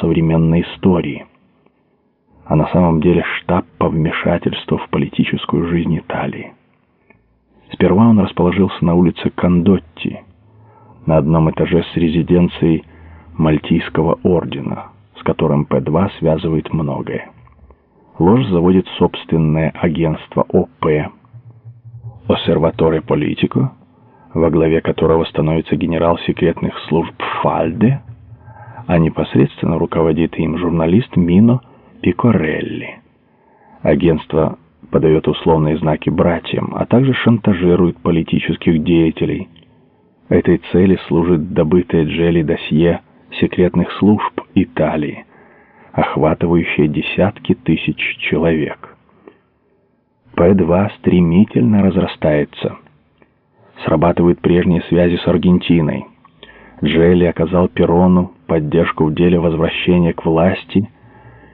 современной истории, а на самом деле штаб по вмешательству в политическую жизнь Италии. Сперва он расположился на улице Кондотти, на одном этаже с резиденцией Мальтийского ордена, с которым П-2 связывает многое. Ложь заводит собственное агентство ОП «Осерваторе Политико», во главе которого становится генерал секретных служб Фальде, а непосредственно руководит им журналист Мино Пикорелли. Агентство подает условные знаки братьям, а также шантажирует политических деятелей. Этой цели служит добытое Джелли досье секретных служб Италии, охватывающее десятки тысяч человек. П-2 стремительно разрастается. Срабатывают прежние связи с Аргентиной. Джелли оказал Перрону поддержку в деле возвращения к власти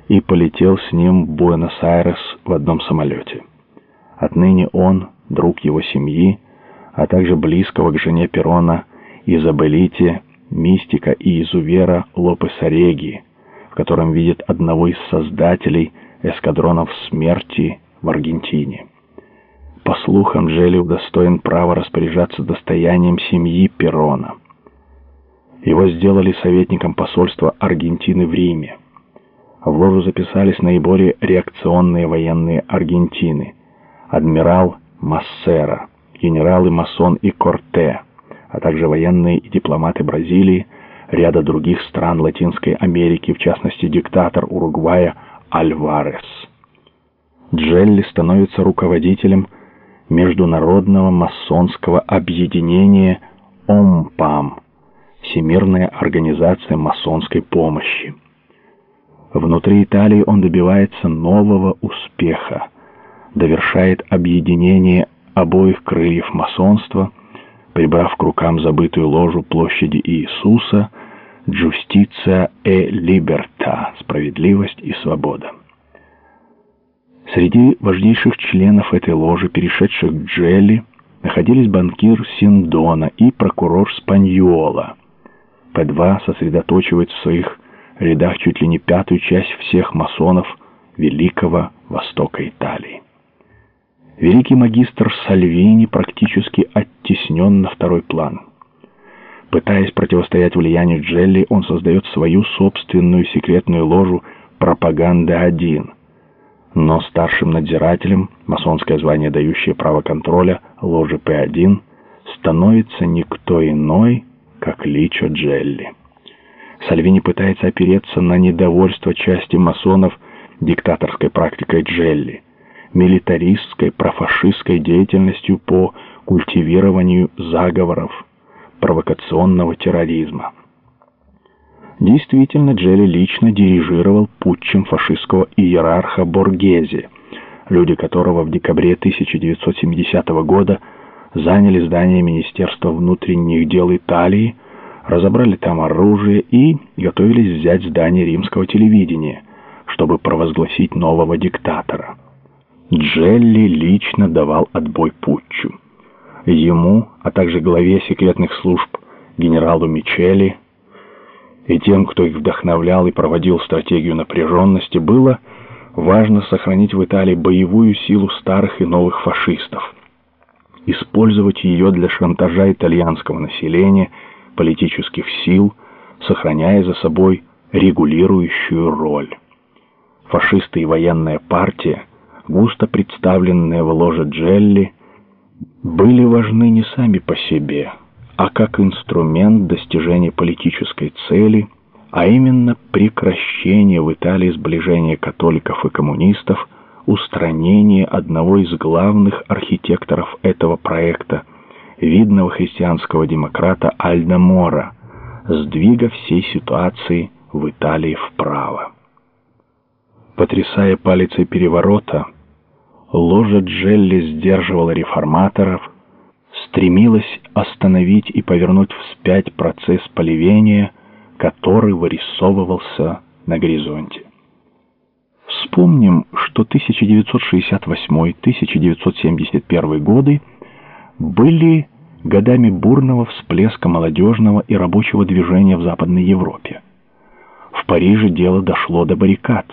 и полетел с ним в Буэнос-Айрес в одном самолете. Отныне он, друг его семьи, а также близкого к жене Перрона Изабелите, мистика и изувера Лопеса Реги, в котором видит одного из создателей эскадронов смерти в Аргентине. По слухам, Джелли удостоен права распоряжаться достоянием семьи Перрона. Его сделали советником посольства Аргентины в Риме. В ложу записались наиболее реакционные военные Аргентины. Адмирал Массера, генералы Масон и Корте, а также военные и дипломаты Бразилии, ряда других стран Латинской Америки, в частности диктатор Уругвая Альварес. Джелли становится руководителем Международного масонского объединения ОМПАМ, Всемирная организация масонской помощи. Внутри Италии он добивается нового успеха, довершает объединение обоих крыльев масонства, прибрав к рукам забытую ложу площади Иисуса «Джустиция e Libertà» – «Справедливость и свобода». Среди важнейших членов этой ложи, перешедших к Джелли, находились банкир Синдона и прокурор Спаньола. П-2 сосредоточивает в своих рядах чуть ли не пятую часть всех масонов Великого Востока Италии. Великий магистр Сальвини практически оттеснен на второй план. Пытаясь противостоять влиянию Джелли, он создает свою собственную секретную ложу «Пропаганда-1». Но старшим надзирателем, масонское звание, дающее право контроля, ложи П-1, становится никто иной, как Личо Джелли. Сальвини пытается опереться на недовольство части масонов диктаторской практикой Джелли, милитаристской, профашистской деятельностью по культивированию заговоров, провокационного терроризма. Действительно, Джелли лично дирижировал путчем фашистского иерарха Боргези, люди которого в декабре 1970 года заняли здание Министерства внутренних дел Италии, разобрали там оружие и готовились взять здание римского телевидения, чтобы провозгласить нового диктатора. Джелли лично давал отбой путчу. Ему, а также главе секретных служб генералу Мичели и тем, кто их вдохновлял и проводил стратегию напряженности, было важно сохранить в Италии боевую силу старых и новых фашистов, использовать ее для шантажа итальянского населения – политических сил, сохраняя за собой регулирующую роль. Фашисты и военная партия, густо представленные в ложе Джелли, были важны не сами по себе, а как инструмент достижения политической цели, а именно прекращение в Италии сближения католиков и коммунистов, устранение одного из главных архитекторов этого проекта – видного христианского демократа Альда Мора, сдвига всей ситуации в Италии вправо. Потрясая палицей переворота, ложа Джелли сдерживала реформаторов, стремилась остановить и повернуть вспять процесс поливения, который вырисовывался на горизонте. Вспомним, что 1968-1971 годы были годами бурного всплеска молодежного и рабочего движения в Западной Европе. В Париже дело дошло до баррикад.